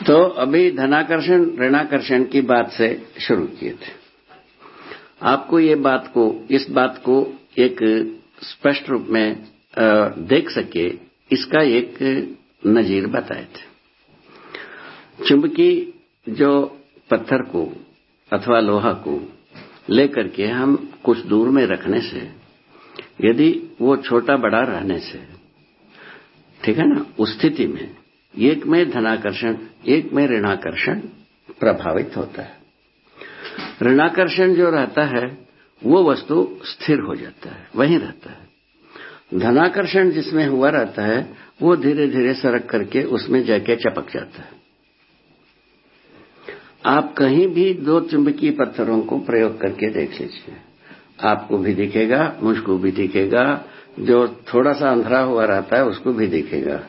तो अभी धनाकर्षण, ऋणाकर्षण की बात से शुरू किए थे। आपको ये बात को, इस बात को एक स्पष्ट रूप में देख सके, इसका एक नजीर बताए थे। चुंबकी जो पत्थर को अथवा लोहा को लेकर के हम कुछ दूर में रखने से, यदि वो छोटा बड़ा रहने से, ठीक है ना, उस स्थिति में एक में धनाकर्षण, एक में ऋणाकर्षण प्रभावित होता है। ऋणाकर्षण जो रहता है, वो वस्तु स्थिर हो जाता है, वहीं रहता है। धनाकर्षण जिसमें हुआ रहता है, वो धीरे धीरे सरक करके उसमें जाके चपक जाता है। आप कहीं भी दो चुंबकीय पत्थरों को प्रयोग करके देख लीजिए। आपको भी दिखेगा, मुझको भी दिखेगा, जो थोड़ा सा अंधरा हुआ रहता है, उसको भी दिखेगा।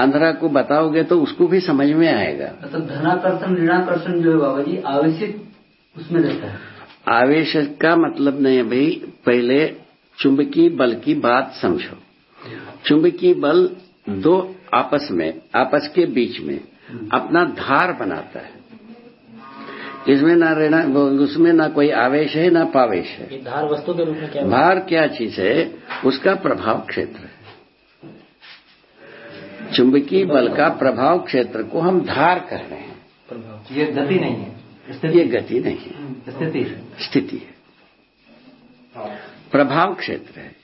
अंधरा को बताओगे तो उसको भी समझ में आएगा। तो धनाकर्षण ऋणाकर्षण जो है बाबा जी आवेशित उसमें रहता है। आवेश का मतलब नहीं है भाई पहले चुंबकीय बल की बात समझो। चुंबकीय बल दो आपस में आपस के बीच में अपना धार बनाता है। इसमें ना रहना उसमें ना कोई आवेश है ना पावेश है। धार वस्तु के रूप में क्या भार क्या चीज़ है उसका प्रभाव क्षेत्र है। चुंबकीय बल का प्रभाव क्षेत्र को हम धार कर रहे हैं। ये गति नहीं है। ये गति नहीं है। स्थिति स्थिति है। प्रभाव क्षेत्र है।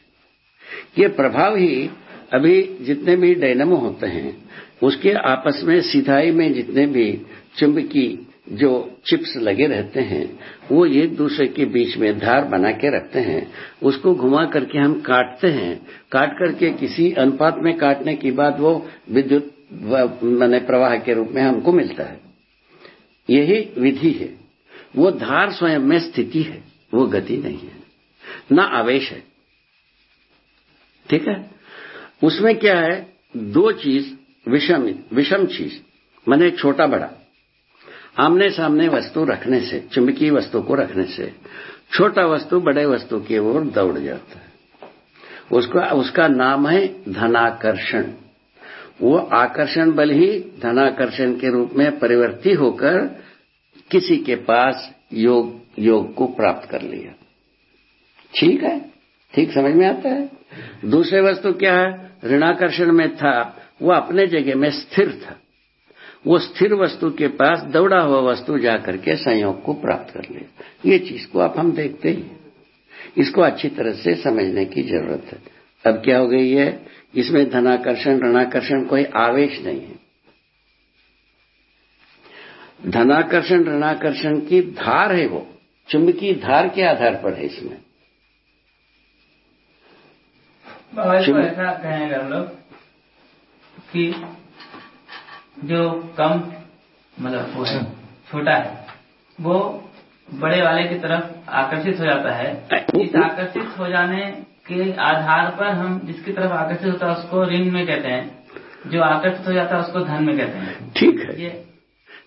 ये प्रभाव ही अभी जितने भी डायनमो होते हैं उसके आपस में सिधाई में जितने भी चुंबकीय जो चिप्स लगे रहते हैं, वो एक दूसरे के बीच में धार बना के रखते हैं। उसको घुमा करके हम काटते हैं। काट करके किसी अनुपात में काटने के बाद वो विद्युत मैंने प्रवाह के रूप में हमको मिलता है। यही विधि है। वो धार स्वयं में स्थिति है। वो गति नहीं है। न आवेश है। ठीक है? उसमें क्या है? दो चीज़, विषम विषम चीज़, मैंने छोटा बड़ा। आमने सामने वस्तु रखने से चुंबकीय वस्तु को रखने से, छोटा वस्तु बड़े वस्तु की ओर दौड़ जाता है। उसका उसका नाम है धनाकर्षण। वो आकर्षण बल ही धनाकर्षण के रूप में परिवर्ती होकर किसी के पास योग योग को प्राप्त कर लिया। ठीक है? ठीक समझ में आता है? दूसरे वस्तु क्या है? ऋणाकर्षण में था। वो अपने जगह में स्थिर था। वो स्थिर वस्तु के पास दौड़ा हुआ वस्तु जाकर के संयोग को प्राप्त कर ले। ये चीज़ को आप हम देखते ही इसको अच्छी तरह से समझने की ज़रूरत है। अब क्या हो गई है? इसमें धनाकर्षण ऋणाकर्षण कोई आवेश नहीं है। धनाकर्षण ऋणाकर्षण की धार है वो। चुंबकीय धार के आधार पर है इसमें। ऐसा कहेंगे हम लोग कि जो कम मतलब वो है छोटा है वो बड़े वाले की तरफ़ आकर्षित हो जाता है। इस आकर्षित हो जाने के आधार पर हम जिसकी तरफ़ आकर्षित होता है उसको ऋण में कहते हैं। जो आकर्षित हो जाता है उसको धन में कहते हैं। ठीक है। ये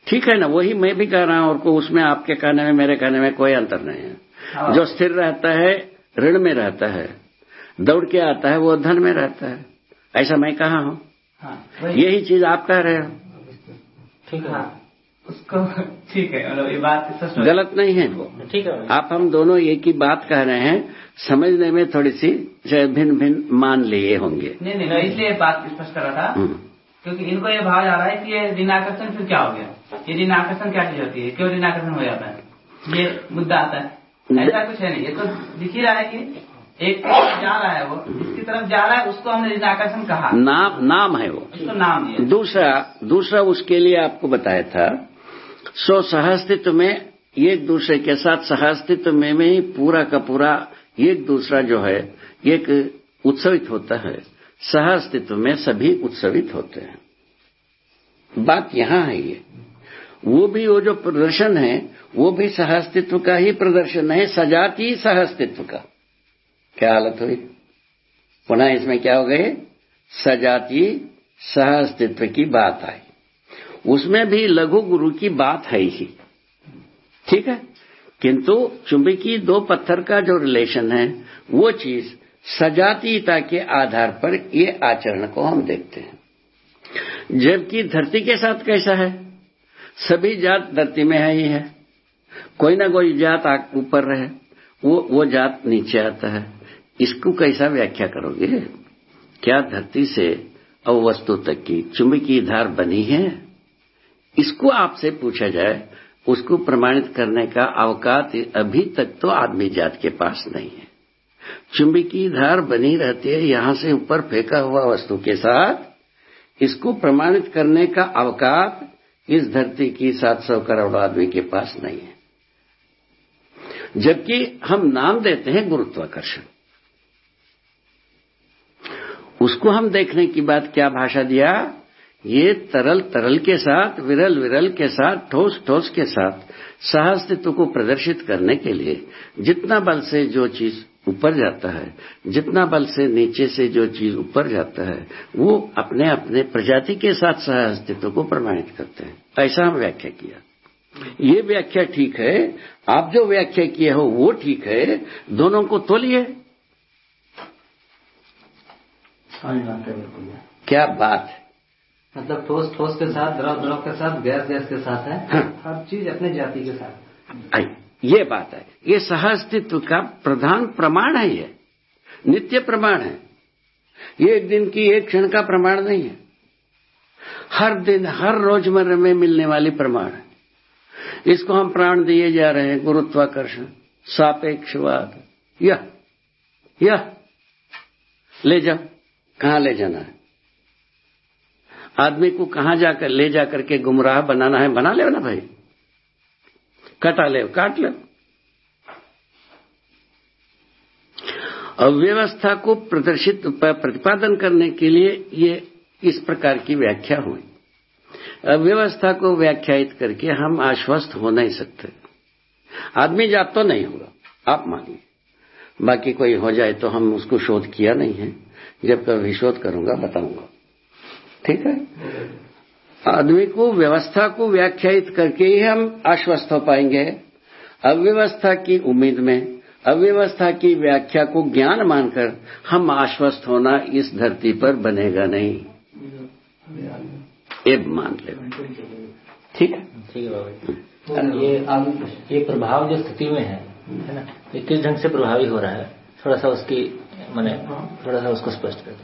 ठीक है ना वही मैं भी कह रहा हूँ और उसमें आपके कहने में मेरे कहने में कोई अंतर नहीं है। हाँ। जो स्थिर रहता है ऋण में रहता है दौड़ के आता है वो धन में रहता है। ऐसा मैं कहा हूँ। हाँ यही चीज़ आप कह रहे हो। ठीक है। हाँ उसको ठीक है मतलब ये बात स्पष्ट गलत नहीं है वो। ठीक है। आप हम दोनों एक ही बात कह रहे हैं समझने में थोड़ी सी भिन्न भिन्न मान लिए होंगे। नहीं नहीं मैं इसलिए बात स्पष्ट कर रहा था हम्म। क्योंकि इनको ये भाव जा रहा है कि ये ऋणाकर्षण फिर क्या हो गया? ये ऋणाकर्षण क्या चीज़ होती है? क्यों ऋणाकर्षण हो जाता है? ये मुद्दा आता है। ऐसा कुछ है नहीं। ये तो दिख ही रहा है कि एक जा रहा है वो जिसकी तरफ़ जा रहा है उसको हमने ऋणाकर्षण कहा। नाम नाम है वो। उसको नाम दिया दूसरा दूसरा उसके लिए आपको बताया था सो सहअस्तित्व में एक दूसरे के साथ सहअस्तित्व में में ही पूरा का पूरा एक दूसरा जो है एक उत्सवित होता है। सहअस्तित्व में सभी उत्सवित होते हैं। बात यहाँ है ये। वो भी वो जो प्रदर्शन है वो भी सहअस्तित्व का ही प्रदर्शन है सजाती सहअस्तित्व का। क्या हालत हुई पुनः इसमें क्या हो गए सजाती सहअस्तित्व की बात आई। उसमें भी लघु गुरु की बात है ही। ठीक है? किंतु चुंबकीय दो पत्थर का जो रिलेशन है, वो चीज़ सजातीयता के आधार पर ये आचरण को हम देखते हैं। जबकि धरती के साथ कैसा है? सभी जात धरती में है ही है। कोई ना कोई जात ऊपर रहे। वो वो जात नीचे आता है। इसको कैसा व्याख्या करोगे? क्या धरती से अवस्तु तक की चुंबकीय धार बनी है? इसको आपसे पूछा जाए, उसको प्रमाणित करने का अवकाश अभी तक तो आदमी जात के पास नहीं है। चुंबकीय धार बनी रहती है, यहाँ से ऊपर फेंका हुआ वस्तु के साथ। इसको प्रमाणित करने का अवकाश इस धरती की 700 करोड़ आदमी के पास नहीं है। जबकि हम नाम देते हैं गुरुत्वाकर्षण। उसको हम देखने की बात क्या भाषा दिया? ये तरल तरल के साथ, विरल विरल के साथ, ठोस ठोस के साथ सहअस्तित्व को प्रदर्शित करने के लिए जितना बल से जो चीज़ ऊपर जाता है, जितना बल से नीचे से जो चीज़ ऊपर जाता है, वो अपने अपने प्रजाति के साथ सह अस्तित्व को प्रमाणित करते हैं। ऐसा हम व्याख्या किया। ये व्याख्या ठीक है। आप जो व्याख्या किए हो वो ठीक है। दोनों को तोलिए क्या बात? है मतलब ठोस ठोस के साथ द्रव द्रव के साथ गैस गैस के साथ है। हाँ। हर चीज़ अपने जाति के साथ। आई ये बात है। ये सहअस्तित्व का प्रधान प्रमाण है ये। नित्य प्रमाण है। ये एक दिन की एक क्षण का प्रमाण नहीं है। हर दिन हर रोज़मर्रा में मिलने वाली प्रमाण है। इसको हम प्राण दिए जा रहे हैं गुरुत्वाकर्षण सापेक्षवाद। यह यह। ले जाओ। कहाँ ले जाना है? आदमी को कहाँ जाकर, ले जाकर के गुमराह बनाना है? बना ले ना भाई। कटा ले, काट ले। अव्यवस्था को प्रदर्शित प्रतिपादन करने के लिए ये इस प्रकार की व्याख्या हुई। अव्यवस्था को व्याख्यायित करके हम आश्वस्त हो नहीं सकते। आदमी जात तो नहीं होगा, आप मानिए। बाकी कोई हो जाए तो हम उसको शोध किया नहीं है। जब कभी शोध करूँगा, बताऊँगा। ठीक है? आदमी को व्यवस्था को व्याख्यायित करके ही हम आश्वस्त हो पाएँगे। अव्यवस्था की उम्मीद में, अव्यवस्था की व्याख्या को ज्ञान मानकर हम आश्वस्त होना इस धरती पर बनेगा नहीं। ये मान ले। ठीक है? ठीक है ये ये प्रभाव जो स्थिति में है है ना? ये किस ढंग से प्रभावी हो रहा है? थोड़ा सा उसकी मैंने थोड़ा सा उसको स्पष्ट कर दो।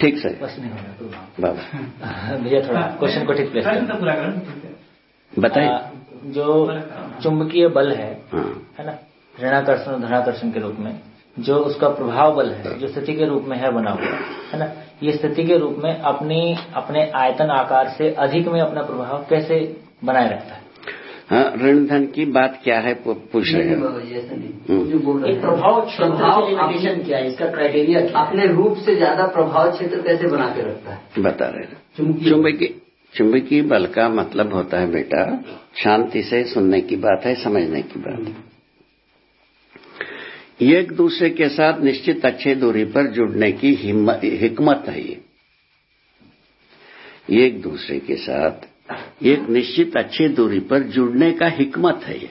ठीक से बाबा भैया थोड़ा क्वेश्चन को ठीक प्लेस बताइए जो चुंबकीय बल है हाँ। है ना ऋणाकर्षण और धनाकर्षण के रूप में जो उसका प्रभाव बल है जो स्थिति के रूप में है बना हुआ है ना ये स्थिति के रूप में अपनी अपने आयतन आकार से अधिक में अपना प्रभाव कैसे बनाए रखता है? हाँ ऋण धन की बात क्या है पूछ रहे हैं? हम्म। प्रभाव क्षेत्र क्या है? इसका क्राइटेरिया अपने रूप से ज़्यादा प्रभाव क्षेत्र कैसे बना के रखता है? बता रहे चुंबकीय। चुंबकीय बल का मतलब होता है बेटा शांति से सुनने की बात है समझने की बात है। एक दूसरे के साथ निश्चित अच्छे दूरी पर जुड़ने की हिम्मत है ये एक दूसरे के साथ एक निश्चित अच्छी दूरी पर जुड़ने का हिकमत है ये।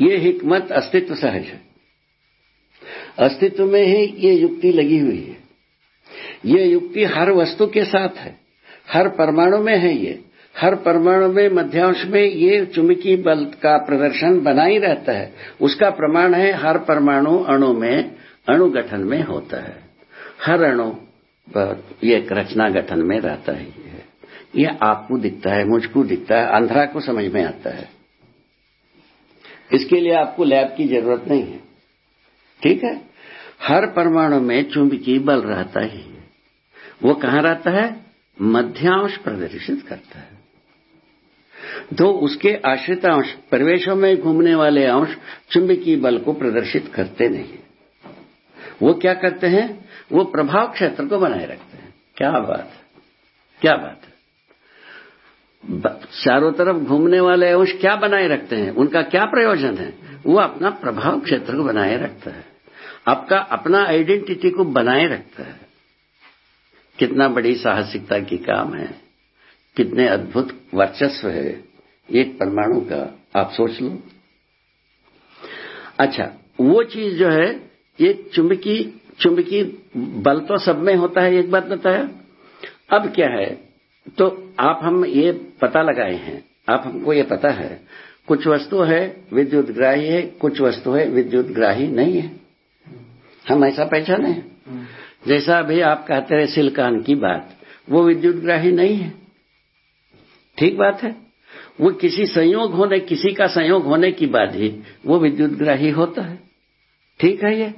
ये हिकमत अस्तित्व सहज है। अस्तित्व में ही ये युक्ति लगी हुई है। ये युक्ति हर वस्तु के साथ है। हर परमाणु में है ये। हर परमाणु में मध्यांश में ये चुंबकीय बल का प्रदर्शन बना ही रहता है। उसका प्रमाण है हर परमाणु अणु में, अणु गठन में होता है। हर अणु पर ये रचना गठन में रहता है ये आपको दिखता है, मुझको दिखता है, अंधरा को समझ में आता है। इसके लिए आपको लैब की ज़रूरत नहीं है। ठीक है? हर परमाणु में चुंबकीय बल रहता ही है। वो कहाँ रहता है? मध्यांश प्रदर्शित करता है। तो उसके आश्रित अंश, प्रवेशों में घूमने वाले अंश चुंबकीय बल को प्रदर्शित करते नहीं वो क्या करते हैं? वो प्रभाव क्षेत्र को बनाए रखते हैं। क्या बात है? क्या बात है? चारों तरफ़ घूमने वाले अंश क्या बनाए रखते हैं? उनका क्या प्रयोजन है? वो अपना प्रभाव क्षेत्र को बनाए रखता है। आपका अपना आइडेंटिटी को बनाए रखता है। कितना बड़ी साहसिकता की काम है। कितने अद्भुत वर्चस्व है एक परमाणु का। आप सोच लो। अच्छा वो चीज़ जो है, ये चुंबकी चुंबकी बल तो सब में होता है, एक बात बताया। अब क्या है? तो आप हम ये पता लगाए हैं। आप हमको ये पता है। कुछ वस्तु है, विद्युत ग्राही है, कुछ वस्तु है, विद्युत ग्राही नहीं है। हम ऐसा पहचाने। जैसा अभी आप कहते रहे सिलकान की बात, वो विद्युत ग्राही नहीं है। ठीक बात है? वो किसी संयोग होने, किसी का संयोग होने की बात ही, वो विद्युत ग्राही होता है। ठीक है ये?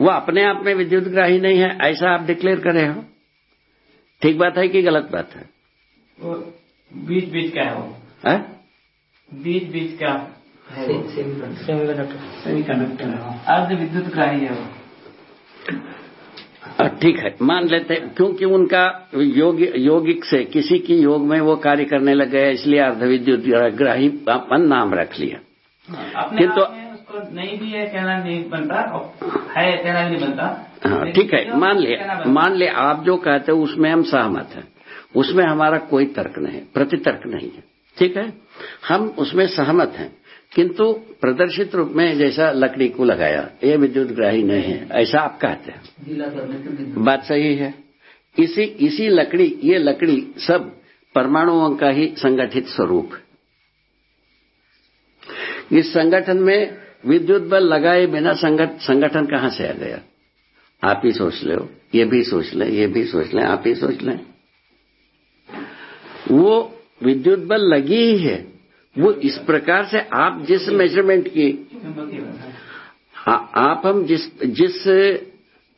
वो अपने आप में विद्युत ग्राही नहीं है, ऐसा आप डिक्लेयर करे हो। ठीक बात है कि गलत बात है? बीच बीच का है वो। है? बीच बीच का है सेमीकंडक्टर है अर्ध विद्युत ग्राही है वो। हाँ, ठीक है मान लेते हैं क्योंकि उनका योग योगिक से किसी की योग में वो कार्य करने लग गया इसलिए अर्धविद्युत ग्राही अपन नाम रख लिया। अपने किंतु- आप उसको नहीं भी है कहना नहीं बनता है कहना नहीं बनता। हाँ ठीक है मान ले मान ले आप जो कहते हो उसमें हम सहमत हैं। उसमें हमारा कोई तर्क नहीं प्रतितर्क नहीं है। ठीक है? हम उसमें सहमत हैं किंतु प्रदर्शित रूप में जैसा लकड़ी को लगाया ये विद्युत ग्राही नहीं है। ऐसा आप कहते हैं। बात सही है। इसी इसी लकड़ी ये लकड़ी सब परमाणुओं का ही संगठित स्वरूप इस संगठन में विद्युत बल लगाए बिना संगठन कहाँ से आ गया? आप ही सोच लो ये भी सोच लें ये भी सोच लें आप ही सोच लें। वो विद्युत बल लगी ही है। वो इस प्रकार से आप जिस मेज़रमेंट की। हाँ, आप हम जिस जिस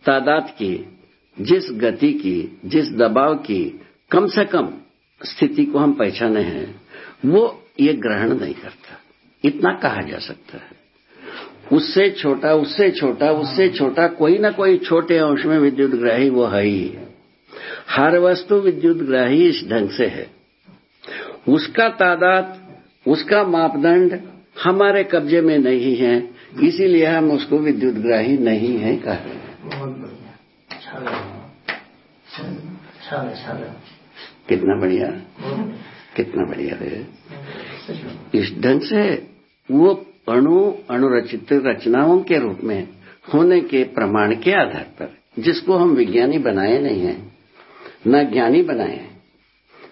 तादाद की जिस गति की जिस दबाव की कम से कम स्थिति को हम पहचाने हैं वो ये ग्रहण नहीं करता। इतना कहा जा सकता है। उससे छोटा उससे छोटा उससे छोटा कोई ना कोई छोटे अंश में विद्युत ग्राही वो है ही। हर वस्तु विद्युत ग्राही इस ढंग से है। उसका तादाद उसका मापदंड हमारे कब्जे में नहीं है इसीलिए हम उसको विद्युत ग्राही नहीं है कह रहे अच्छा अच्छा अच्छा कितना बढ़िया। कितना बढ़िया है इस ढंग से वो अणु अणुरचित रचनाओं के रूप में होने के प्रमाण के आधार पर जिसको हम विज्ञानी बनाए नहीं हैं न ज्ञानी बनाए हैं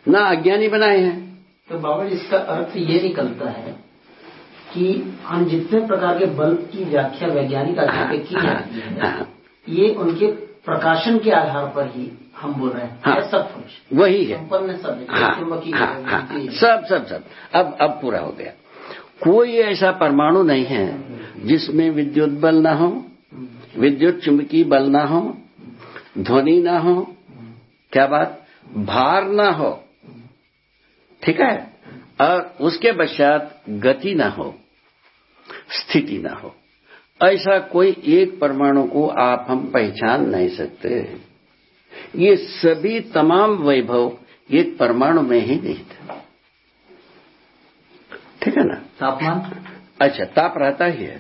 न अज्ञानी बनाए हैं। तो बाबा इसका अर्थ ये निकलता है कि हम जितने प्रकार के बल की व्याख्या वैज्ञानिक आधार पर की जाती है हाँ, ये उनके प्रकाशन के आधार पर ही हम बोल रहे हैं। हाँ। सब कुछ वही है। संपन्न सब हाँ, हाँ, हाँ, है। सब सब सब। अब अब पूरा हो गया। कोई ऐसा परमाणु नहीं है जिसमें विद्युत बल ना हो, विद्युत चुंबकीय बल ना हो, ध्वनि ना हो, क्या बात? भार ना हो। ठीक है? और उसके पश्चात गति ना हो, स्थिति ना हो। ऐसा कोई एक परमाणु को आप हम पहचान नहीं सकते। ये सभी तमाम वैभव एक परमाणु में ही निहित है ठीक है ना? तापमान? अच्छा ताप रहता ही है।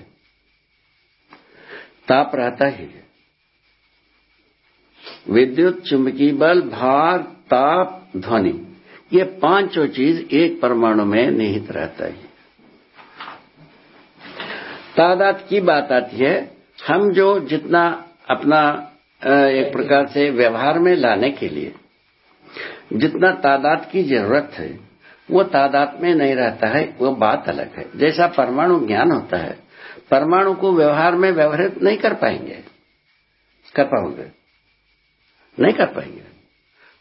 ताप रहता ही है। विद्युत चुंबकीय बल, भार, ताप, ध्वनि, ये पाँचों चीज़ एक परमाणु में निहित रहता है। तादाद की बात आती है, हम जो जितना अपना एक प्रकार से व्यवहार में लाने के लिए, जितना तादाद की ज़रूरत है वो तादाद में नहीं रहता है, वो बात अलग है। जैसा परमाणु ज्ञान होता है, परमाणु को व्यवहार में व्यवहारित नहीं कर पाएँगे। कर पाओगे? नहीं कर पाएँगे।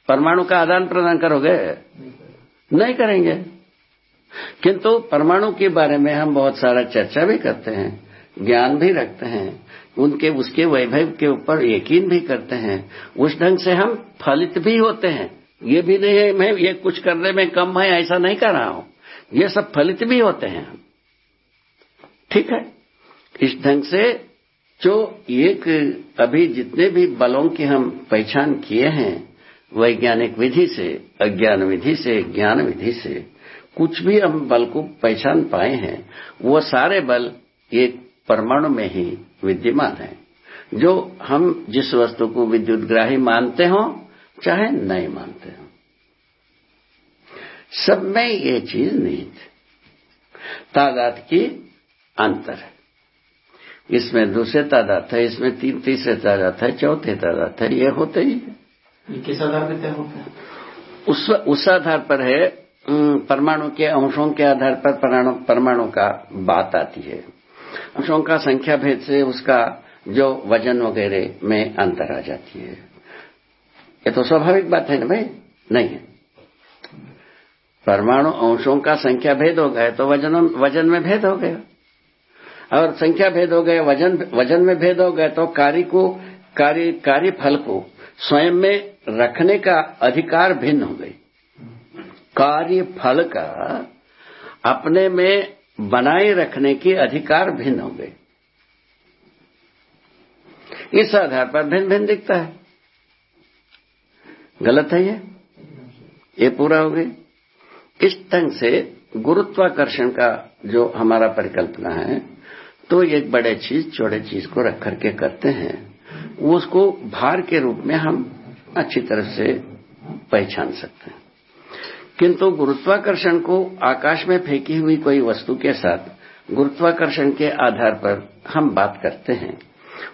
परमाणु का आदान प्रदान करोगे? नहीं करेंगे। किंतु परमाणु के बारे में हम बहुत सारा चर्चा भी करते हैं, ज्ञान भी रखते हैं, उनके, उसके वैभव के ऊपर यकीन भी करते हैं। उस ढंग से हम फलित भी होते हैं। ये भी नहीं है, मैं ये कुछ करने में कम है, ऐसा नहीं कर रहा हूँ। ये सब फलित भी होते हैं। ठीक है? इस ढंग से जो एक अभी जितने भी बलों की हम पहचान किए हैं, वैज्ञानिक विधि से, अज्ञान विधि से, ज्ञान विधि से, कुछ भी हम बल को पहचान पाए हैं, वो सारे बल एक परमाणु में ही विद्यमान है। जो हम जिस वस्तु को विद्युत ग्राही मानते हो चाहे नहीं मानते हो। सब में ये चीज़ नहीं थी तादाद की अंतर है। इसमें दूसरे तादाद है इसमें तीन तीसरे तादाद है चौथे तादाद है ये होते ही है। किस आधार पे तय होता है? उस उस आधार पर है परमाणु के अंशों के आधार पर परमाणु परमाणु का बात आती है। अंशों का संख्या भेद से उसका जो वज़न वगैरह में अंतर आ जाती है। ये तो स्वाभाविक बात है ना भाई? नहीं है। परमाणु अंशों का संख्या भेद हो गया तो वज़न वज़न में भेद हो गया। और संख्या भेद हो गया, वज़न वज़न में भेद हो गया तो कार्य को, कार्य कार्य फल को स्वयं में रखने का अधिकार भिन्न हो गई। कार्य फल का अपने में बनाए रखने के अधिकार भिन्न हो गए इस आधार पर भिन्न भिन्न दिखता है। गलत है ये? ये पूरा हो गई इस ढंग से गुरुत्वाकर्षण का जो हमारा परिकल्पना है तो एक बड़े चीज़ छोटे चीज़ को रख करके करते हैं। उसको भार के रूप में हम अच्छी तरह से पहचान सकते हैं। किंतु गुरुत्वाकर्षण को आकाश में फेंकी हुई कोई वस्तु के साथ, गुरुत्वाकर्षण के आधार पर हम बात करते हैं।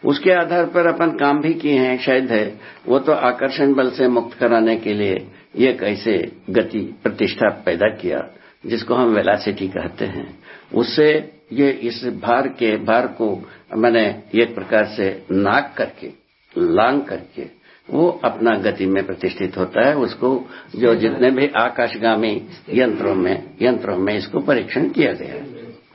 उसके आधार पर अपन काम भी किए हैं, शायद है। वो तो आकर्षण बल से मुक्त कराने के लिए ये कैसे गति प्रतिष्ठा पैदा किया, जिसको हम वेलासिटी कहते हैं। उससे ये इस भार के, भार को मैंने एक प्रकार से नाक करके, लांग करके, वो अपना गति में प्रतिष्ठित होता है। उसको जो जितने भी आकाशगामी यंत्रों में यंत्रों में इसको परीक्षण किया गया है।